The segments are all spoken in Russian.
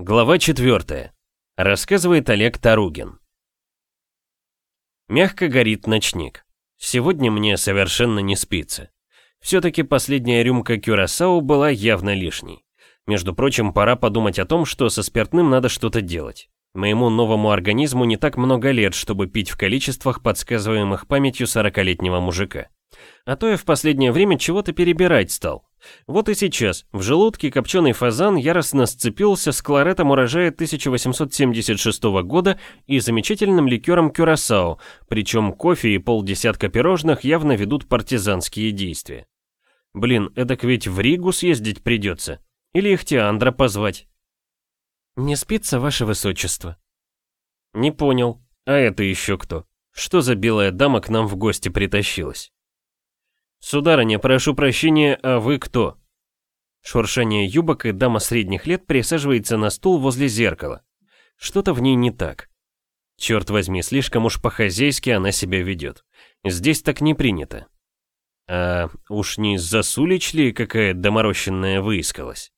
Глава 4. Рассказывает Олег Таругин. Мягко горит ночник. Сегодня мне совершенно не спится. Все-таки последняя рюмка кюрасау была явно лишней. Между прочим, пора подумать о том, что со спиртным надо что-то делать. Моему новому организму не так много лет, чтобы пить в количествах, подсказываемых памятью 40-летнего мужика. А то я в последнее время чего-то перебирать стал. Вот и сейчас, в желудке копченый фазан яростно сцепился с кларетом урожая 1876 года и замечательным ликером кюрасао, причем кофе и полдесятка пирожных явно ведут партизанские действия. Блин, эдак ведь в Ригу съездить придется. Или их Теандра позвать. «Не спится, ваше высочество?» «Не понял. А это еще кто? Что за белая дама к нам в гости притащилась?» «Сударыня, прошу прощения, а вы кто?» Шуршание юбок и дама средних лет присаживается на стул возле зеркала. Что-то в ней не так. Черт возьми, слишком уж по-хозяйски она себя ведет. Здесь так не принято. А уж не засулич ли какая доморощенная выискалась?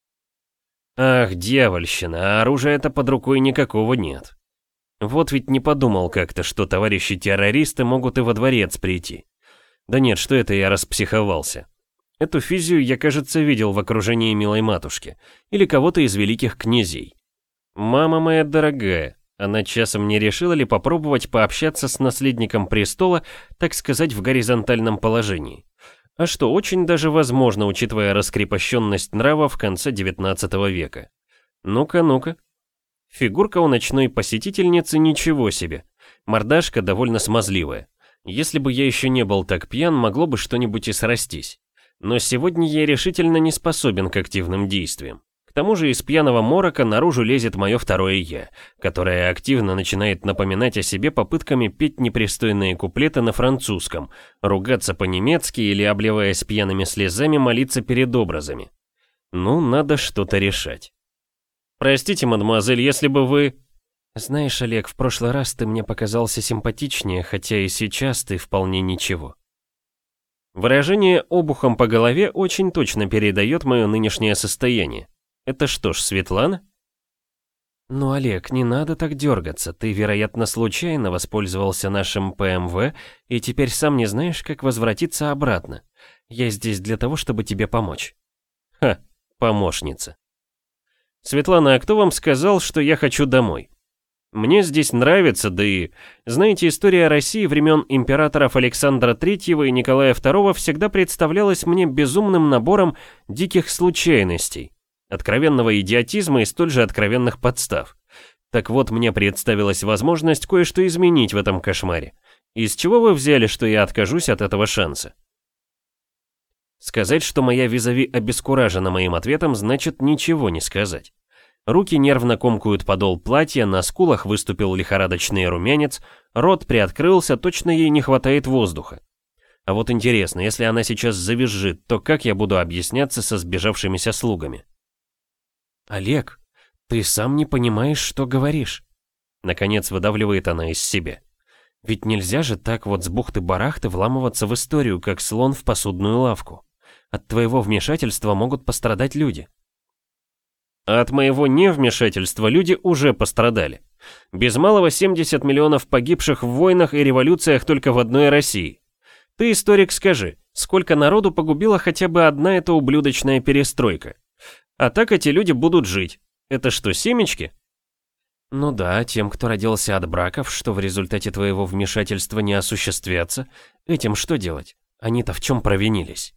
Ах, дьявольщина, а оружия-то под рукой никакого нет. Вот ведь не подумал как-то, что товарищи-террористы могут и во дворец прийти. Да нет, что это я распсиховался. Эту физию я, кажется, видел в окружении милой матушки. Или кого-то из великих князей. Мама моя дорогая, она часом не решила ли попробовать пообщаться с наследником престола, так сказать, в горизонтальном положении. А что очень даже возможно, учитывая раскрепощенность нрава в конце 19 века. Ну-ка, ну-ка. Фигурка у ночной посетительницы ничего себе. Мордашка довольно смазливая. Если бы я еще не был так пьян, могло бы что-нибудь и срастись. Но сегодня я решительно не способен к активным действиям. К тому же из пьяного морока наружу лезет мое второе «я», которое активно начинает напоминать о себе попытками петь непристойные куплеты на французском, ругаться по-немецки или, обливаясь пьяными слезами, молиться перед образами. Ну, надо что-то решать. «Простите, мадемуазель, если бы вы...» «Знаешь, Олег, в прошлый раз ты мне показался симпатичнее, хотя и сейчас ты вполне ничего». Выражение «обухом по голове» очень точно передает мое нынешнее состояние. Это что ж, Светлана? «Ну, Олег, не надо так дергаться. Ты, вероятно, случайно воспользовался нашим ПМВ и теперь сам не знаешь, как возвратиться обратно. Я здесь для того, чтобы тебе помочь». Ха, помощница. Светлана, а кто вам сказал, что я хочу домой? Мне здесь нравится, да и... Знаете, история России времен императоров Александра III и Николая II всегда представлялась мне безумным набором диких случайностей, откровенного идиотизма и столь же откровенных подстав. Так вот, мне представилась возможность кое-что изменить в этом кошмаре. Из чего вы взяли, что я откажусь от этого шанса? Сказать, что моя визави обескуражена моим ответом, значит ничего не сказать. Руки нервно комкают подол платья, на скулах выступил лихорадочный румянец, рот приоткрылся, точно ей не хватает воздуха. А вот интересно, если она сейчас завизжит, то как я буду объясняться со сбежавшимися слугами? «Олег, ты сам не понимаешь, что говоришь?» Наконец выдавливает она из себя. «Ведь нельзя же так вот с бухты-барахты вламываться в историю, как слон в посудную лавку. От твоего вмешательства могут пострадать люди. А от моего невмешательства люди уже пострадали. Без малого 70 миллионов погибших в войнах и революциях только в одной России. Ты, историк, скажи, сколько народу погубила хотя бы одна эта ублюдочная перестройка? А так эти люди будут жить. Это что, семечки? Ну да, тем, кто родился от браков, что в результате твоего вмешательства не осуществятся, этим что делать? Они-то в чем провинились?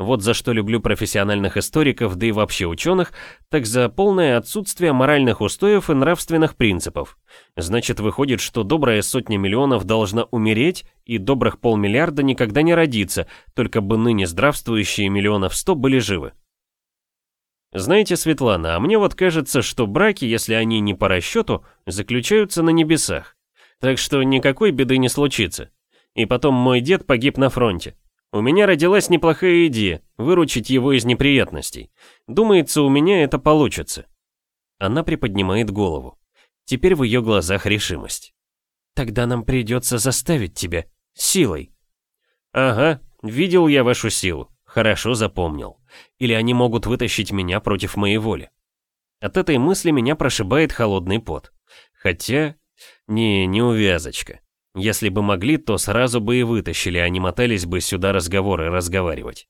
Вот за что люблю профессиональных историков, да и вообще ученых, так за полное отсутствие моральных устоев и нравственных принципов. Значит, выходит, что добрая сотня миллионов должна умереть, и добрых полмиллиарда никогда не родиться, только бы ныне здравствующие миллионов сто были живы. Знаете, Светлана, а мне вот кажется, что браки, если они не по расчету, заключаются на небесах. Так что никакой беды не случится. И потом мой дед погиб на фронте. У меня родилась неплохая идея – выручить его из неприятностей. Думается, у меня это получится. Она приподнимает голову. Теперь в ее глазах решимость. Тогда нам придется заставить тебя. Силой. Ага, видел я вашу силу. Хорошо запомнил. Или они могут вытащить меня против моей воли. От этой мысли меня прошибает холодный пот. Хотя... Не, не увязочка. Если бы могли, то сразу бы и вытащили, а не мотались бы сюда разговоры разговаривать.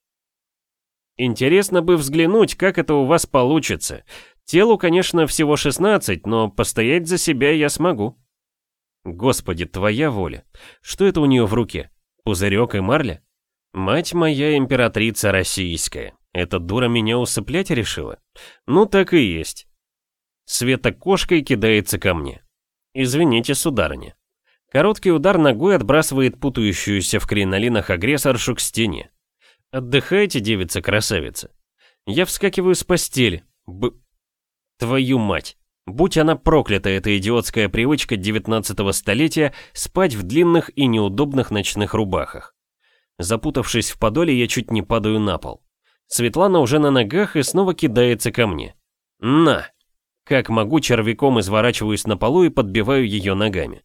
Интересно бы взглянуть, как это у вас получится. Телу, конечно, всего 16, но постоять за себя я смогу. Господи, твоя воля. Что это у нее в руке? Пузырек и марля? Мать моя императрица российская. Эта дура меня усыплять решила? Ну так и есть. Света кошкой кидается ко мне. Извините, сударыня. Короткий удар ногой отбрасывает путающуюся в кринолинах агрессоршу к стене. Отдыхайте, девица-красавица. Я вскакиваю с постели. Б... Твою мать. Будь она проклята, эта идиотская привычка 19 столетия спать в длинных и неудобных ночных рубахах. Запутавшись в подоле, я чуть не падаю на пол. Светлана уже на ногах и снова кидается ко мне. На! Как могу, червяком изворачиваюсь на полу и подбиваю ее ногами.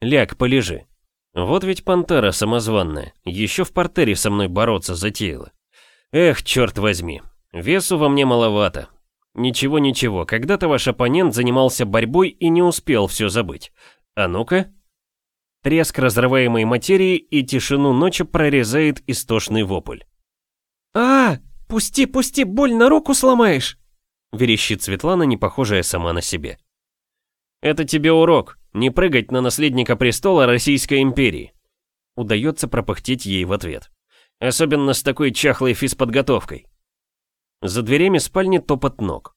Ляг, полежи. Вот ведь пантера самозванная, еще в портере со мной бороться затеяла. Эх, черт возьми, весу во мне маловато. Ничего-ничего, когда-то ваш оппонент занимался борьбой и не успел все забыть. А ну-ка. Треск разрываемой материи и тишину ночи прорезает истошный вопль. а, Пусти, пусти, больно руку сломаешь!» Верещит Светлана, не похожая сама на себе. «Это тебе урок. Не прыгать на наследника престола Российской империи. Удается пропыхтеть ей в ответ. Особенно с такой чахлой физподготовкой. За дверями спальни топот ног.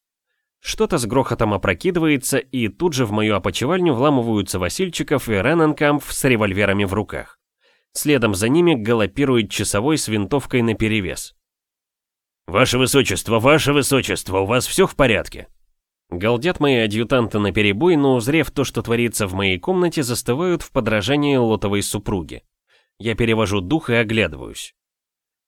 Что-то с грохотом опрокидывается, и тут же в мою опочивальню вламываются Васильчиков и Рененкамп с револьверами в руках. Следом за ними галопирует часовой с винтовкой наперевес. «Ваше Высочество, Ваше Высочество, у вас все в порядке?» Галдят мои адъютанты на перебой, но узрев то, что творится в моей комнате, застывают в подражании лотовой супруги. Я перевожу дух и оглядываюсь.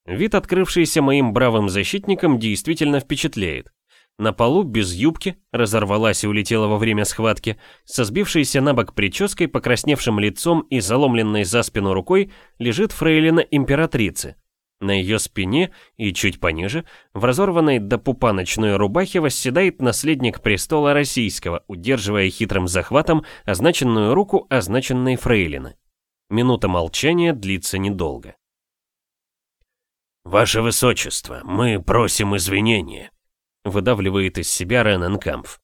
Вид, открывшийся моим бравым защитником, действительно впечатляет. На полу, без юбки, разорвалась и улетела во время схватки, со сбившейся на бок прической, покрасневшим лицом и заломленной за спину рукой, лежит фрейлина императрицы, на ее спине и чуть пониже, в разорванной до пупа ночной рубахе восседает наследник престола российского, удерживая хитрым захватом означенную руку означенной фрейлины. Минута молчания длится недолго. «Ваше Высочество, мы просим извинения», — выдавливает из себя Рененкампф.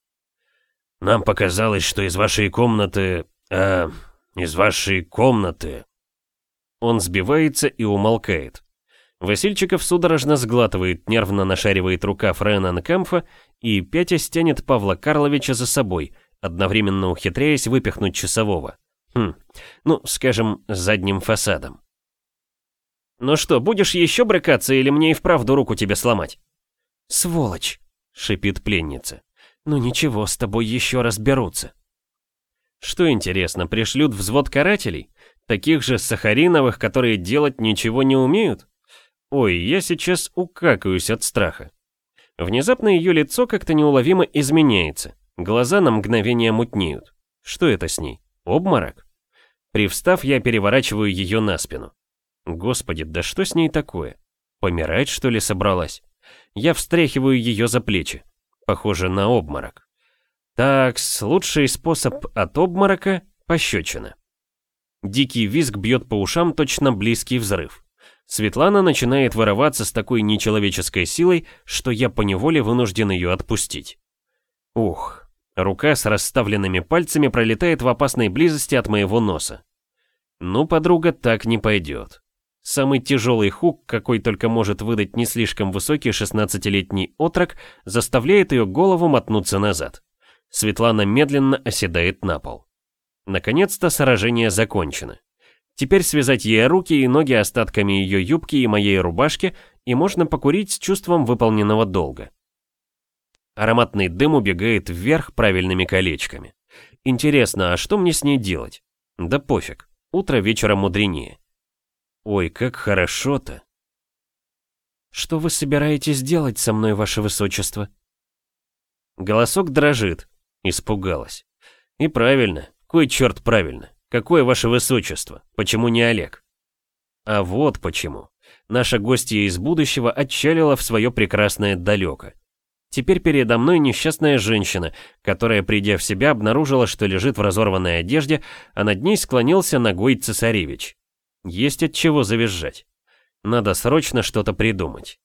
«Нам показалось, что из вашей комнаты... э, из вашей комнаты...» Он сбивается и умолкает. Васильчиков судорожно сглатывает, нервно нашаривает рукав Ренан Кэмфа и пятя стянет Павла Карловича за собой, одновременно ухитряясь выпихнуть часового. Хм, ну, скажем, задним фасадом. «Ну что, будешь еще брыкаться или мне и вправду руку тебе сломать?» «Сволочь!» — шипит пленница. «Ну ничего, с тобой еще разберутся». Что интересно, пришлют взвод карателей? Таких же Сахариновых, которые делать ничего не умеют? Ой, я сейчас укакаюсь от страха. Внезапно ее лицо как-то неуловимо изменяется. Глаза на мгновение мутнеют. Что это с ней? Обморок? Привстав, я переворачиваю ее на спину. Господи, да что с ней такое? Помирать, что ли, собралась? Я встряхиваю ее за плечи. Похоже на обморок. Так, лучший способ от обморока – пощечина. Дикий визг бьет по ушам, точно близкий взрыв. Светлана начинает вырываться с такой нечеловеческой силой, что я поневоле вынужден ее отпустить. Ух, рука с расставленными пальцами пролетает в опасной близости от моего носа. Ну, подруга, так не пойдет. Самый тяжелый хук, какой только может выдать не слишком высокий 16-летний отрок, заставляет ее голову мотнуться назад. Светлана медленно оседает на пол. Наконец-то сражение закончено. Теперь связать ей руки и ноги остатками ее юбки и моей рубашки, и можно покурить с чувством выполненного долга. Ароматный дым убегает вверх правильными колечками. Интересно, а что мне с ней делать? Да пофиг, утро вечера мудренее. Ой, как хорошо-то. Что вы собираетесь делать со мной, ваше высочество? Голосок дрожит. Испугалась. И правильно, кой черт правильно. Какое ваше высочество? Почему не Олег? А вот почему. Наша гостья из будущего отчалила в свое прекрасное далеко. Теперь передо мной несчастная женщина, которая, придя в себя, обнаружила, что лежит в разорванной одежде, а над ней склонился ногой цесаревич. Есть от чего завизжать. Надо срочно что-то придумать.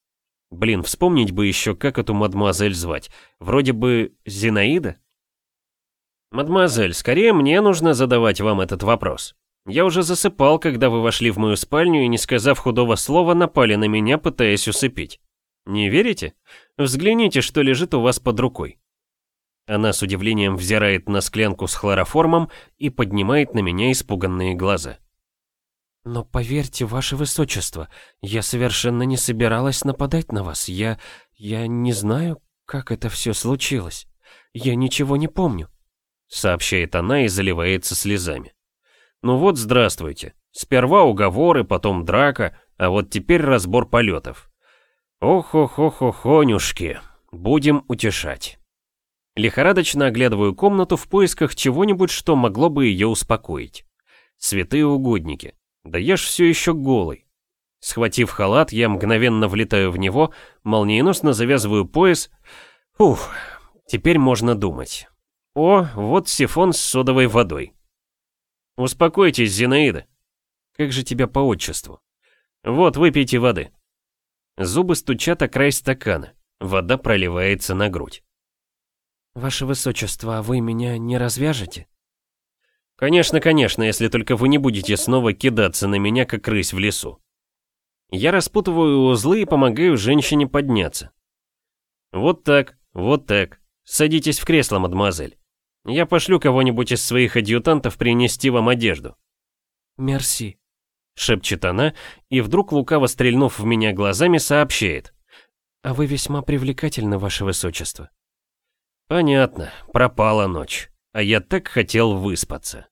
Блин, вспомнить бы еще, как эту мадемуазель звать. Вроде бы Зинаида? Мадемуазель, скорее мне нужно задавать вам этот вопрос. Я уже засыпал, когда вы вошли в мою спальню и, не сказав худого слова, напали на меня, пытаясь усыпить. Не верите? Взгляните, что лежит у вас под рукой. Она с удивлением взирает на склянку с хлороформом и поднимает на меня испуганные глаза. «Но поверьте, ваше высочество, я совершенно не собиралась нападать на вас. Я... я не знаю, как это все случилось. Я ничего не помню», — сообщает она и заливается слезами. «Ну вот, здравствуйте. Сперва уговоры, потом драка, а вот теперь разбор полетов. Ох-ох-ох-охонюшки, будем утешать». Лихорадочно оглядываю комнату в поисках чего-нибудь, что могло бы ее успокоить. Святые угодники. Да я ж все еще голый. Схватив халат, я мгновенно влетаю в него, молниеносно завязываю пояс. Ух, теперь можно думать. О, вот сифон с содовой водой. Успокойтесь, Зинаида. Как же тебя по отчеству? Вот, выпейте воды. Зубы стучат о край стакана. Вода проливается на грудь. Ваше Высочество, а вы меня не развяжете? Конечно, конечно, если только вы не будете снова кидаться на меня, как рысь в лесу. Я распутываю узлы и помогаю женщине подняться. Вот так, вот так. Садитесь в кресло, мадемуазель. Я пошлю кого-нибудь из своих адъютантов принести вам одежду. Мерси, шепчет она, и вдруг, лукаво стрельнув в меня глазами, сообщает. А вы весьма привлекательны, ваше высочество. Понятно, пропала ночь а я так хотел выспаться.